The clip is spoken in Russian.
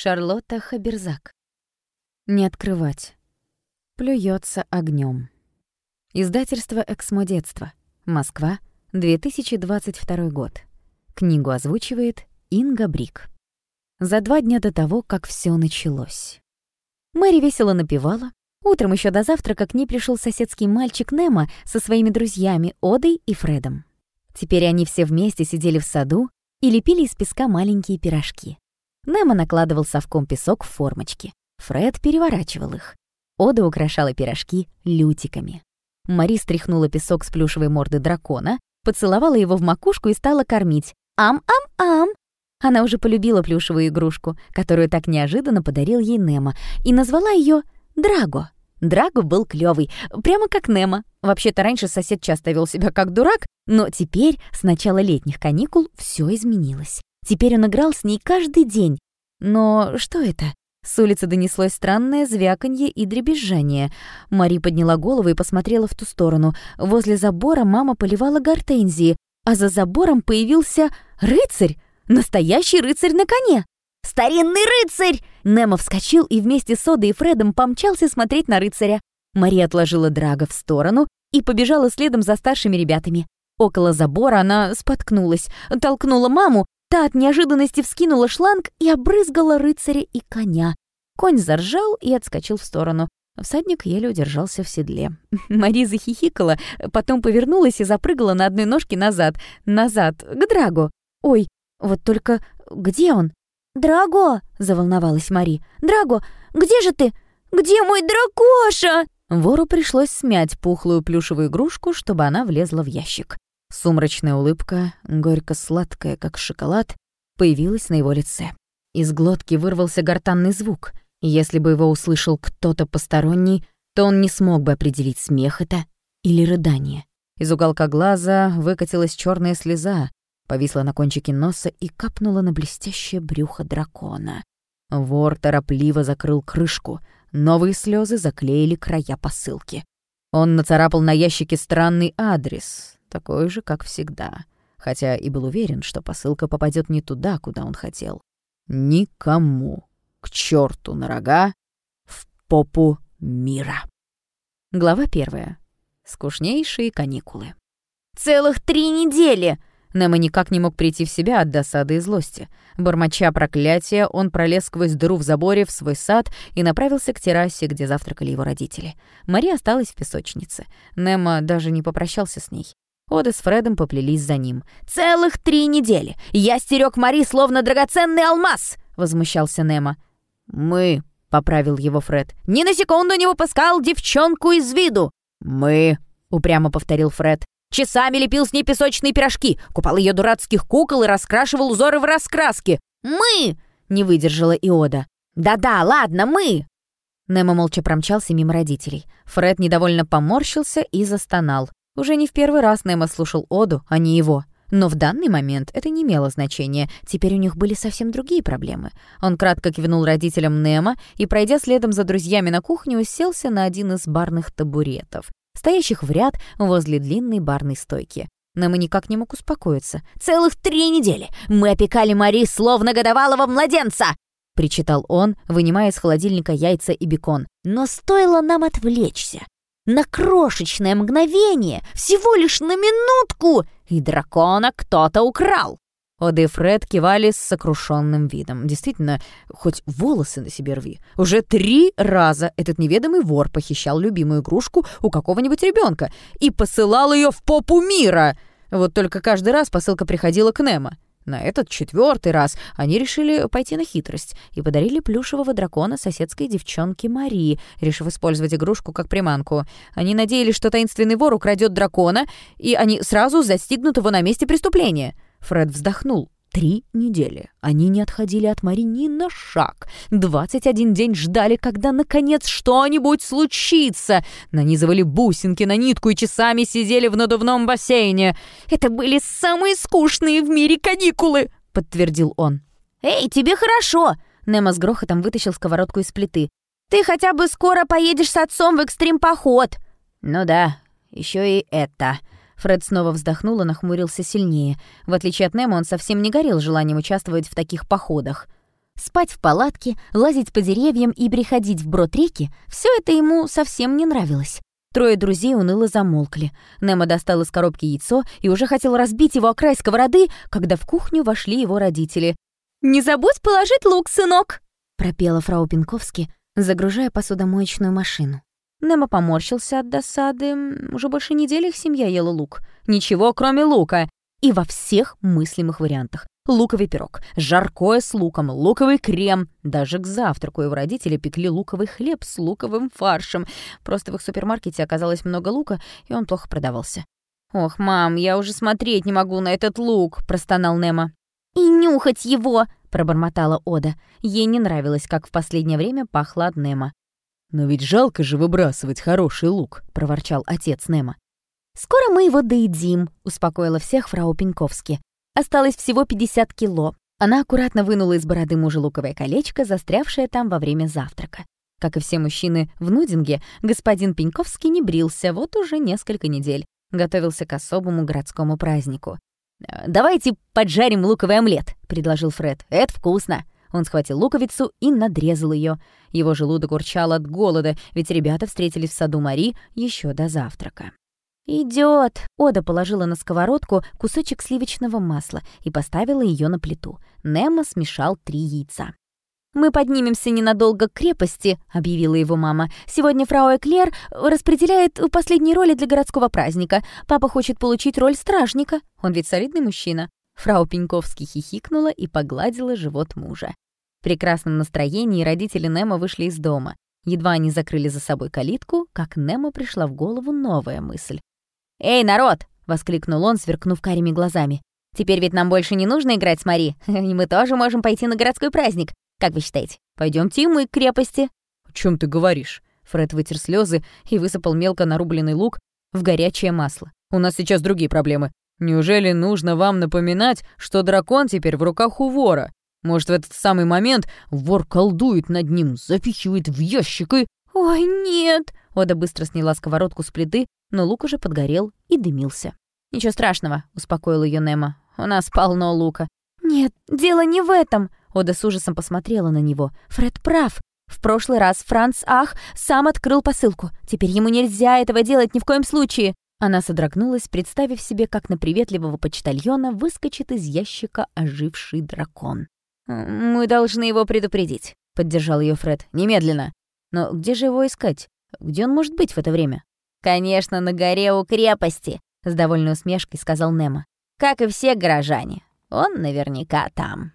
Шарлотта Хаберзак. Не открывать. Плюется огнем. Издательство «Эксмо детство». Москва, 2022 год. Книгу озвучивает Инга Брик. За два дня до того, как все началось. Мэри весело напевала. Утром еще до завтрака к ней пришел соседский мальчик Немо со своими друзьями Одой и Фредом. Теперь они все вместе сидели в саду и лепили из песка маленькие пирожки. Немо накладывал совком песок в формочки. Фред переворачивал их. Ода украшала пирожки лютиками. Мари стряхнула песок с плюшевой морды дракона, поцеловала его в макушку и стала кормить. «Ам-ам-ам!» Она уже полюбила плюшевую игрушку, которую так неожиданно подарил ей Немо, и назвала ее Драго. Драго был клёвый, прямо как Немо. Вообще-то раньше сосед часто вел себя как дурак, но теперь, с начала летних каникул, все изменилось. Теперь он играл с ней каждый день. Но что это? С улицы донеслось странное звяканье и дребезжание. Мари подняла голову и посмотрела в ту сторону. Возле забора мама поливала гортензии, а за забором появился рыцарь, настоящий рыцарь на коне. «Старинный рыцарь!» Немо вскочил и вместе с Одой и Фредом помчался смотреть на рыцаря. Мари отложила Драга в сторону и побежала следом за старшими ребятами. Около забора она споткнулась, толкнула маму, Та от неожиданности вскинула шланг и обрызгала рыцаря и коня. Конь заржал и отскочил в сторону. Всадник еле удержался в седле. Мари захихикала, потом повернулась и запрыгала на одной ножке назад. Назад, к Драгу. «Ой, вот только где он?» «Драго!» — заволновалась Мари. «Драго, где же ты? Где мой дракоша?» Вору пришлось смять пухлую плюшевую игрушку, чтобы она влезла в ящик. Сумрачная улыбка, горько-сладкая, как шоколад, появилась на его лице. Из глотки вырвался гортанный звук. Если бы его услышал кто-то посторонний, то он не смог бы определить, смех это или рыдание. Из уголка глаза выкатилась черная слеза, повисла на кончике носа и капнула на блестящее брюхо дракона. Вор торопливо закрыл крышку, новые слезы заклеили края посылки. Он нацарапал на ящике странный адрес, такой же, как всегда, хотя и был уверен, что посылка попадет не туда, куда он хотел. Никому. К черту на рога, в попу мира. Глава первая. Скучнейшие каникулы. «Целых три недели!» Немо никак не мог прийти в себя от досады и злости. Бормоча проклятия, он пролез сквозь дыру в заборе в свой сад и направился к террасе, где завтракали его родители. Мария осталась в песочнице. Немо даже не попрощался с ней. Ода с Фредом поплелись за ним. «Целых три недели! Я стерег Мари словно драгоценный алмаз!» — возмущался Немо. «Мы», — поправил его Фред, — «ни на секунду не выпускал девчонку из виду!» «Мы», — упрямо повторил Фред, «часами лепил с ней песочные пирожки, купал ее дурацких кукол и раскрашивал узоры в раскраске!» «Мы!» — не выдержала Иода. «Да-да, ладно, мы!» Немо молча промчался мимо родителей. Фред недовольно поморщился и застонал. Уже не в первый раз Немо слушал Оду, а не его. Но в данный момент это не имело значения, теперь у них были совсем другие проблемы. Он кратко кивнул родителям Немо и, пройдя следом за друзьями на кухню, уселся на один из барных табуретов, стоящих в ряд возле длинной барной стойки. Немо никак не мог успокоиться. «Целых три недели! Мы опекали Мари словно годовалого младенца!» — причитал он, вынимая из холодильника яйца и бекон. «Но стоило нам отвлечься, на крошечное мгновение, всего лишь на минутку, и дракона кто-то украл. Ода и Фред кивали с сокрушенным видом. Действительно, хоть волосы на себе рви. Уже три раза этот неведомый вор похищал любимую игрушку у какого-нибудь ребенка и посылал ее в попу мира. Вот только каждый раз посылка приходила к Немо. На этот четвертый раз они решили пойти на хитрость и подарили плюшевого дракона соседской девчонке Марии, решив использовать игрушку как приманку. Они надеялись, что таинственный вор украдет дракона, и они сразу застигнут его на месте преступления. Фред вздохнул. Три недели они не отходили от Мари ни на шаг. Двадцать один день ждали, когда, наконец, что-нибудь случится. Нанизывали бусинки на нитку и часами сидели в надувном бассейне. «Это были самые скучные в мире каникулы!» — подтвердил он. «Эй, тебе хорошо!» Немо с грохотом вытащил сковородку из плиты. «Ты хотя бы скоро поедешь с отцом в экстрим-поход!» «Ну да, еще и это!» Фред снова вздохнул и нахмурился сильнее. В отличие от Немо, он совсем не горел желанием участвовать в таких походах. Спать в палатке, лазить по деревьям и приходить брод реки — все это ему совсем не нравилось. Трое друзей уныло замолкли. Немо достал из коробки яйцо и уже хотел разбить его о край сковороды, когда в кухню вошли его родители. «Не забудь положить лук, сынок!» — пропела фрау Пинковски, загружая посудомоечную машину. Немо поморщился от досады. Уже больше недели их семья ела лук. Ничего, кроме лука. И во всех мыслимых вариантах. Луковый пирог, жаркое с луком, луковый крем. Даже к завтраку его родители пекли луковый хлеб с луковым фаршем. Просто в их супермаркете оказалось много лука, и он плохо продавался. «Ох, мам, я уже смотреть не могу на этот лук», — простонал Немо. «И нюхать его!» — пробормотала Ода. Ей не нравилось, как в последнее время пахло от Немо. «Но ведь жалко же выбрасывать хороший лук», — проворчал отец Немо. «Скоро мы его доедим», — успокоила всех фрау Пеньковски. «Осталось всего 50 кило». Она аккуратно вынула из бороды мужа луковое колечко, застрявшее там во время завтрака. Как и все мужчины в Нудинге, господин Пеньковский не брился вот уже несколько недель. Готовился к особому городскому празднику. «Давайте поджарим луковый омлет», — предложил Фред. «Это вкусно». Он схватил луковицу и надрезал ее. Его желудок урчал от голода, ведь ребята встретились в саду Мари еще до завтрака. Идет. Ода положила на сковородку кусочек сливочного масла и поставила ее на плиту. Немо смешал три яйца. «Мы поднимемся ненадолго к крепости», — объявила его мама. «Сегодня фрау Эклер распределяет последние роли для городского праздника. Папа хочет получить роль стражника. Он ведь солидный мужчина». Фрау Пеньковский хихикнула и погладила живот мужа. В прекрасном настроении родители Немо вышли из дома. Едва они закрыли за собой калитку, как Немо пришла в голову новая мысль. «Эй, народ!» — воскликнул он, сверкнув карими глазами. «Теперь ведь нам больше не нужно играть с Мари, и мы тоже можем пойти на городской праздник. Как вы считаете, пойдемте и мы к крепости?» «О чем ты говоришь?» Фред вытер слезы и высыпал мелко нарубленный лук в горячее масло. «У нас сейчас другие проблемы. Неужели нужно вам напоминать, что дракон теперь в руках у вора? Может, в этот самый момент вор колдует над ним, запихивает в ящик и... «Ой, нет!» Ода быстро сняла сковородку с плиты, но лук уже подгорел и дымился. «Ничего страшного», — успокоил ее Немо. «У нас полно лука». «Нет, дело не в этом!» Ода с ужасом посмотрела на него. «Фред прав. В прошлый раз Франц Ах сам открыл посылку. Теперь ему нельзя этого делать ни в коем случае. Она содрогнулась, представив себе, как на приветливого почтальона выскочит из ящика оживший дракон. «Мы должны его предупредить», — поддержал ее Фред. «Немедленно. Но где же его искать? Где он может быть в это время?» «Конечно, на горе у крепости», — с довольной усмешкой сказал Немо. «Как и все горожане. Он наверняка там».